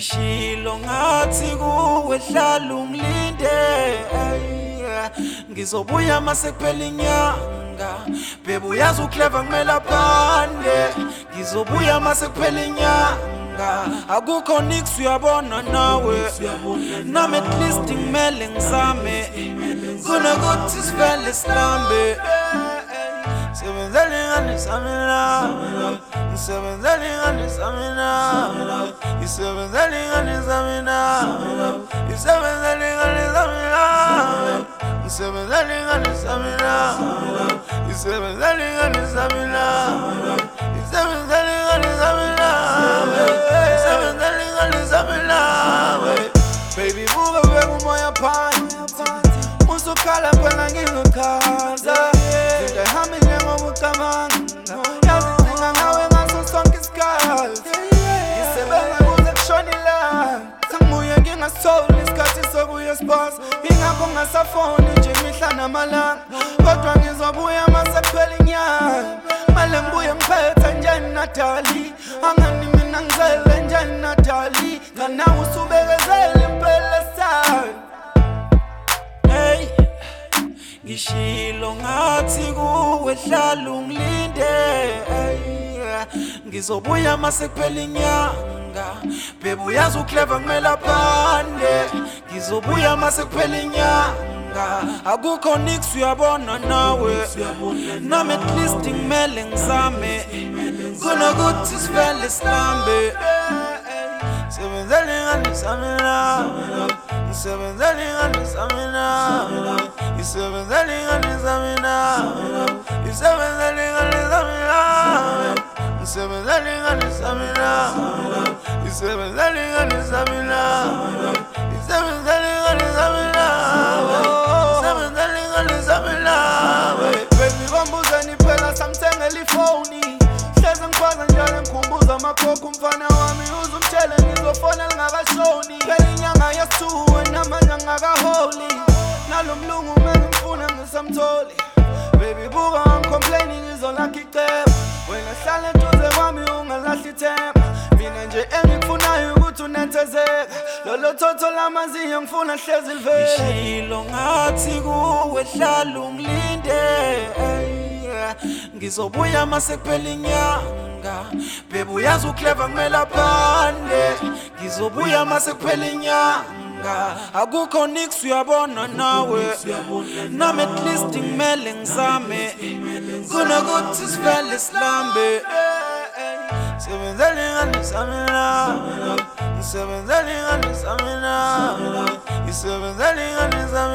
ngishilo ngathi kuwe hlala ungilinde ngizobuya mase kuphela inyanga. Bebe uyazi uclever kumele aphande. Ngizobuya mase kuphela inyanga. Akukho nix uyabona nawe. Nami at least ngimele ngizame. Kunokuthi sivele silambe. Sebenzele ingane sami la. Sebenzele ingane sami la Isebenzele ingane sami la Isebenzele ingane sami la Isebenzele ingane sami la Isebenzele ingane sami la Isebenzele ingane sami la Isebenzele ingane sami la Baby buka beka umoya phansi Usukhala phela ngizokhala esibhasa Ingakho ngasafoni nje imihla namalanga. Kodwa ngizobuya mase kuphela inyanga. Male ngibuye ngiphethe njani Natali Angani mina ngizele njani Natali Nganawe usubekezele impela sani Hey Ngishilo ngathi kuwe hlala ungilinde. Ngizobuya mase kuphela inyanga Bebe uyazi uclever kumele aphande Ngizobuya mase kuphela inyanga. Akukho nix uyabona nawe. Nami at least ngimele ngizame. Kunokuthi sivele silambe. Sebenzele ingane sami la Isebenzele ingane sami la Isebenzele ingane sami la Isebenzele ingane sami la Isebenzele ingane Isebenzani gani Samina Isebenzani gani Samina Isebenzani gani Samina Baby wambuze ni pela samtenge lifoni Seze nkwaza njale mkumbuza makoko mfana wami Uzu mchele nizofona lingakashoni. Pela inyanga yesuwe namanje ngakaholi Nalo mlungu mengimfuna ngisamtholi Baby buka I'm complaining izolakha icebo Wena hlale duze kwami ungalahli ithemba. Mina nje engikufunayo ukuthi unethezeka. Lolo thotho lamazinyo ngifuna hlezi livele. Ngishilo ngathi kuwe hlala ungilinde. Ngizobuya mase kuphela inyanga. Bebe uyazi uclever kumele aphande. Ngizobuya mase kuphela inyanga. Akukho nix uyabona nawe. Nami at least ngimele ngizame. Kunokuthi sivele silambe. Sebenzele ingane sami la Isebenzele ingane sami la Isebenzele ingane sami la Isebenzele ingane sami la